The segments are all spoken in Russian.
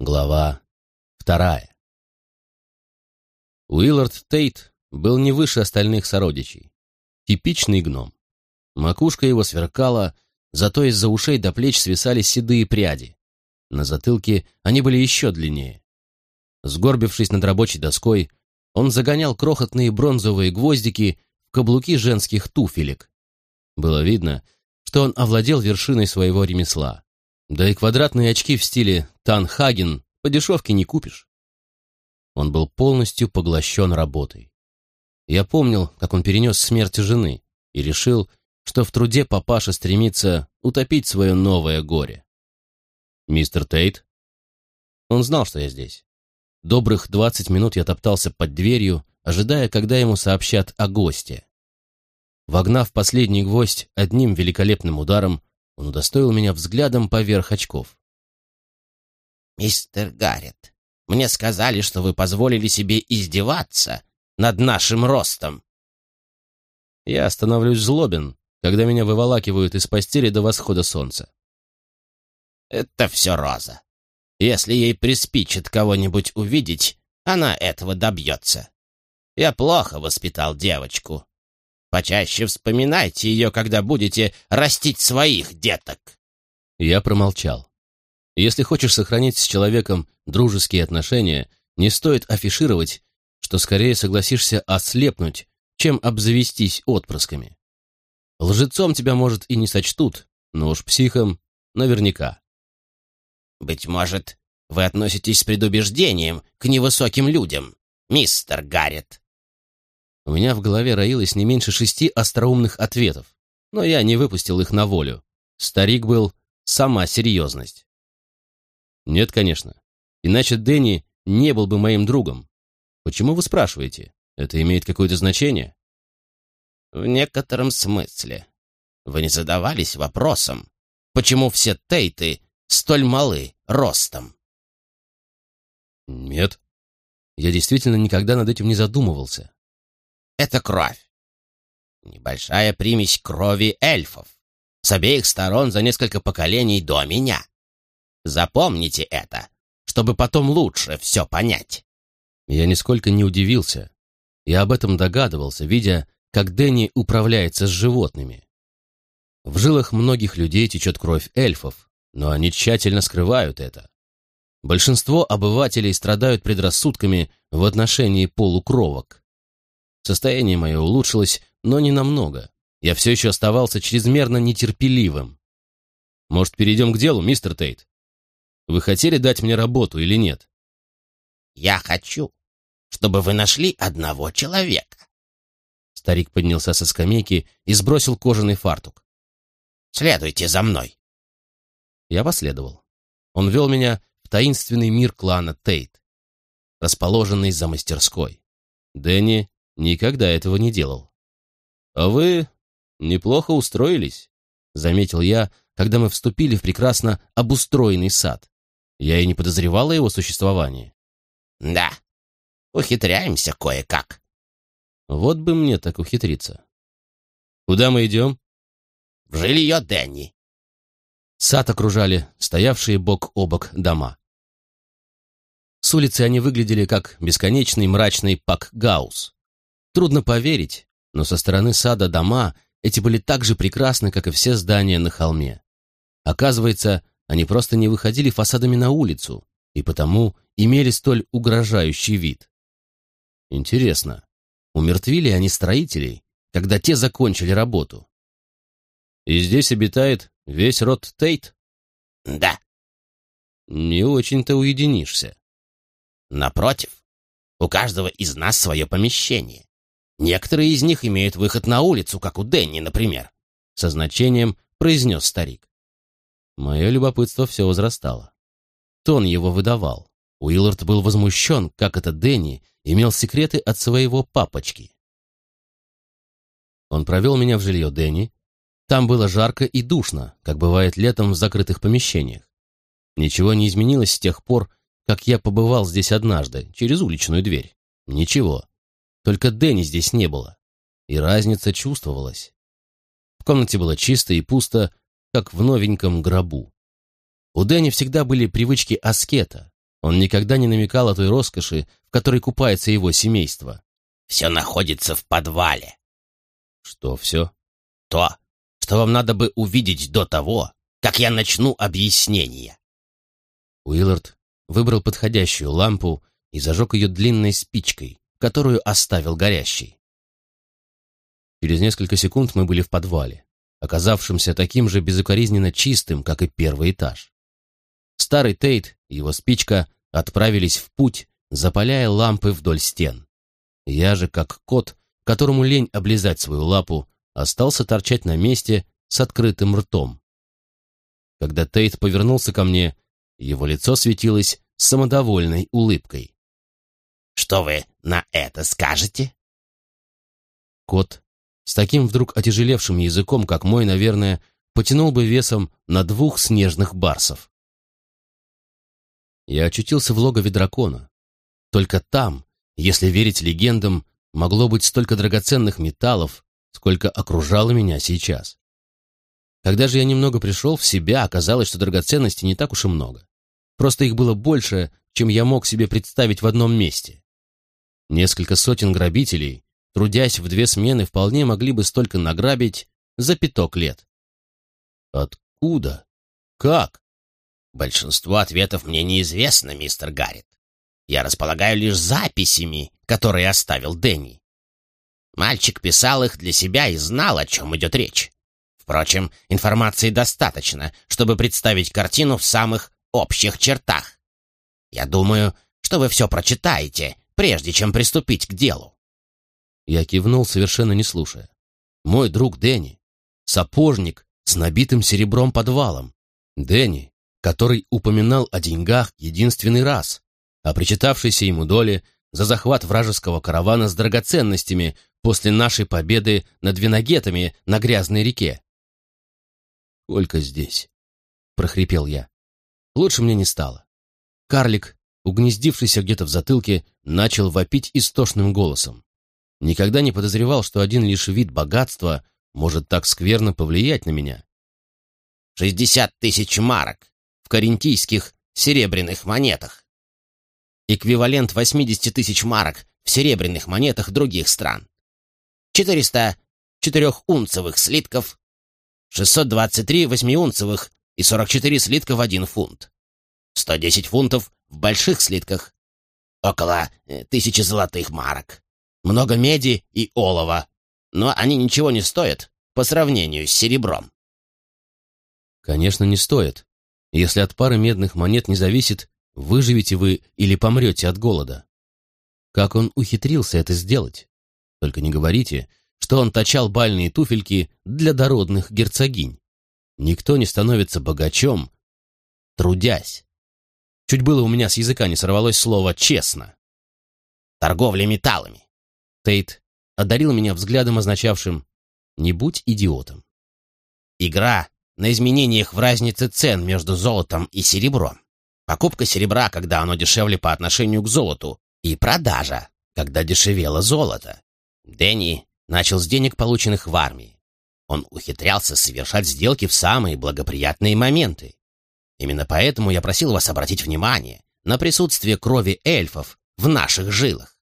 Глава вторая. Уиллард Тейт был не выше остальных сородичей. Типичный гном. Макушка его сверкала, зато из-за ушей до плеч свисали седые пряди. На затылке они были еще длиннее. Сгорбившись над рабочей доской, он загонял крохотные бронзовые гвоздики в каблуки женских туфелек. Было видно, что он овладел вершиной своего ремесла. Да и квадратные очки в стиле Танхаген по дешевке не купишь. Он был полностью поглощен работой. Я помнил, как он перенес смерть жены и решил, что в труде папаша стремится утопить свое новое горе. «Мистер Тейт?» Он знал, что я здесь. Добрых двадцать минут я топтался под дверью, ожидая, когда ему сообщат о госте. Вогнав последний гвоздь одним великолепным ударом, он удостоил меня взглядом поверх очков. «Мистер Гаррет, мне сказали, что вы позволили себе издеваться над нашим ростом». Я становлюсь злобен, когда меня выволакивают из постели до восхода солнца. «Это все Роза. Если ей приспичит кого-нибудь увидеть, она этого добьется. Я плохо воспитал девочку. Почаще вспоминайте ее, когда будете растить своих деток. Я промолчал. Если хочешь сохранить с человеком дружеские отношения, не стоит афишировать, что скорее согласишься ослепнуть, чем обзавестись отпрысками. Лжецом тебя, может, и не сочтут, но уж психом наверняка. Быть может, вы относитесь с предубеждением к невысоким людям, мистер Гаррет. У меня в голове роилось не меньше шести остроумных ответов, но я не выпустил их на волю. Старик был сама серьезность. Нет, конечно. Иначе Дэнни не был бы моим другом. Почему вы спрашиваете? Это имеет какое-то значение? В некотором смысле. Вы не задавались вопросом, почему все Тейты столь малы ростом? Нет. Я действительно никогда над этим не задумывался это кровь. Небольшая примесь крови эльфов. С обеих сторон за несколько поколений до меня. Запомните это, чтобы потом лучше все понять. Я нисколько не удивился. Я об этом догадывался, видя, как Дэнни управляется с животными. В жилах многих людей течет кровь эльфов, но они тщательно скрывают это. Большинство обывателей страдают предрассудками в отношении полукровок. Состояние мое улучшилось, но не намного. Я все еще оставался чрезмерно нетерпеливым. Может, перейдем к делу, мистер Тейт? Вы хотели дать мне работу или нет? Я хочу, чтобы вы нашли одного человека. Старик поднялся со скамейки и сбросил кожаный фартук. Следуйте за мной. Я последовал. Он вел меня в таинственный мир клана Тейт, расположенный за мастерской. Дэнни Никогда этого не делал. А вы неплохо устроились, заметил я, когда мы вступили в прекрасно обустроенный сад. Я и не подозревал о его существовании. Да, ухитряемся кое-как. Вот бы мне так ухитриться. Куда мы идем? В жилье Дэнни. Сад окружали стоявшие бок о бок дома. С улицы они выглядели как бесконечный мрачный пак-гаус. Трудно поверить, но со стороны сада дома эти были так же прекрасны, как и все здания на холме. Оказывается, они просто не выходили фасадами на улицу и потому имели столь угрожающий вид. Интересно, умертвили они строителей, когда те закончили работу? И здесь обитает весь род Тейт? Да. Не очень-то уединишься. Напротив, у каждого из нас свое помещение. Некоторые из них имеют выход на улицу, как у Дэнни, например», — со значением произнес старик. Мое любопытство все возрастало. Тон его выдавал. Уиллард был возмущен, как это Дэнни имел секреты от своего папочки. Он провел меня в жилье Дэнни. Там было жарко и душно, как бывает летом в закрытых помещениях. Ничего не изменилось с тех пор, как я побывал здесь однажды, через уличную дверь. Ничего. Только Дэнни здесь не было, и разница чувствовалась. В комнате было чисто и пусто, как в новеньком гробу. У Дэнни всегда были привычки аскета, Он никогда не намекал о той роскоши, в которой купается его семейство. «Все находится в подвале». «Что все?» «То, что вам надо бы увидеть до того, как я начну объяснение». Уиллард выбрал подходящую лампу и зажег ее длинной спичкой, которую оставил горящей. Через несколько секунд мы были в подвале, оказавшемся таким же безукоризненно чистым, как и первый этаж. Старый Тейт и его спичка отправились в путь, запаляя лампы вдоль стен. Я же, как кот, которому лень облизать свою лапу, остался торчать на месте с открытым ртом. Когда Тейт повернулся ко мне, его лицо светилось самодовольной улыбкой. «Что вы на это скажете?» Кот с таким вдруг отяжелевшим языком, как мой, наверное, потянул бы весом на двух снежных барсов. Я очутился в логове дракона. Только там, если верить легендам, могло быть столько драгоценных металлов, сколько окружало меня сейчас. Когда же я немного пришел в себя, оказалось, что драгоценностей не так уж и много. Просто их было больше, чем я мог себе представить в одном месте. Несколько сотен грабителей, трудясь в две смены, вполне могли бы столько награбить за пяток лет. Откуда? Как? Большинство ответов мне неизвестно, мистер Гаррет. Я располагаю лишь записями, которые оставил Дэнни. Мальчик писал их для себя и знал, о чем идет речь. Впрочем, информации достаточно, чтобы представить картину в самых общих чертах. Я думаю, что вы все прочитаете, прежде чем приступить к делу. Я кивнул, совершенно не слушая. Мой друг Дэнни, сапожник с набитым серебром подвалом. Дэнни, который упоминал о деньгах единственный раз, о причитавшейся ему доле за захват вражеского каравана с драгоценностями после нашей победы над виногетами на грязной реке. «Сколько здесь?» — прохрипел я. Лучше мне не стало. Карлик, угнездившийся где-то в затылке, начал вопить истошным голосом. Никогда не подозревал, что один лишь вид богатства может так скверно повлиять на меня. «Шестьдесят тысяч марок в карентийских серебряных монетах. Эквивалент восьмидесяти тысяч марок в серебряных монетах других стран. Четыреста четырехунцевых слитков 623 восьмиунцевых и 44 слитка в один фунт. 110 фунтов в больших слитках. Около э, тысячи золотых марок. Много меди и олова. Но они ничего не стоят по сравнению с серебром. Конечно, не стоит. Если от пары медных монет не зависит, выживете вы или помрете от голода. Как он ухитрился это сделать? Только не говорите, что он точал бальные туфельки для дородных герцогинь. Никто не становится богачом, трудясь. Чуть было у меня с языка не сорвалось слово «честно». Торговля металлами. Тейт одарил меня взглядом, означавшим «не будь идиотом». Игра на изменениях в разнице цен между золотом и серебром. Покупка серебра, когда оно дешевле по отношению к золоту, и продажа, когда дешевело золото. Дэнни начал с денег, полученных в армии. Он ухитрялся совершать сделки в самые благоприятные моменты. Именно поэтому я просил вас обратить внимание на присутствие крови эльфов в наших жилах.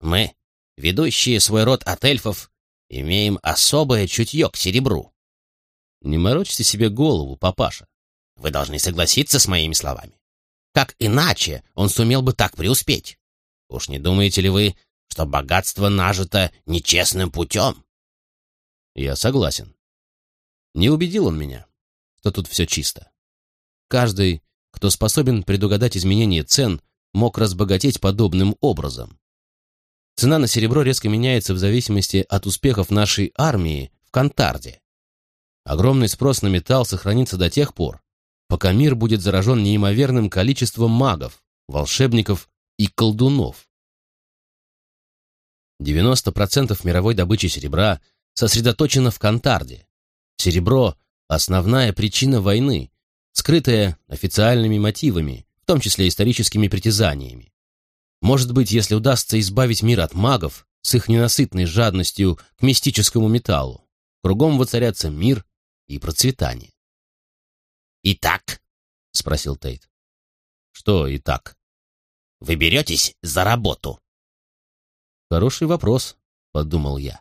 Мы, ведущие свой род от эльфов, имеем особое чутье к серебру. Не морочьте себе голову, папаша. Вы должны согласиться с моими словами. Как иначе он сумел бы так преуспеть? Уж не думаете ли вы, что богатство нажито нечестным путем. Я согласен. Не убедил он меня, что тут все чисто. Каждый, кто способен предугадать изменение цен, мог разбогатеть подобным образом. Цена на серебро резко меняется в зависимости от успехов нашей армии в Кантарде. Огромный спрос на металл сохранится до тех пор, пока мир будет заражен неимоверным количеством магов, волшебников и колдунов. 90% мировой добычи серебра сосредоточено в Кантарде. Серебро – основная причина войны, скрытая официальными мотивами, в том числе историческими притязаниями. Может быть, если удастся избавить мир от магов с их ненасытной жадностью к мистическому металлу, кругом воцарятся мир и процветание. «Итак?» — спросил Тейт. «Что «итак»?» вы беретесь за работу?» «Хороший вопрос», — подумал я.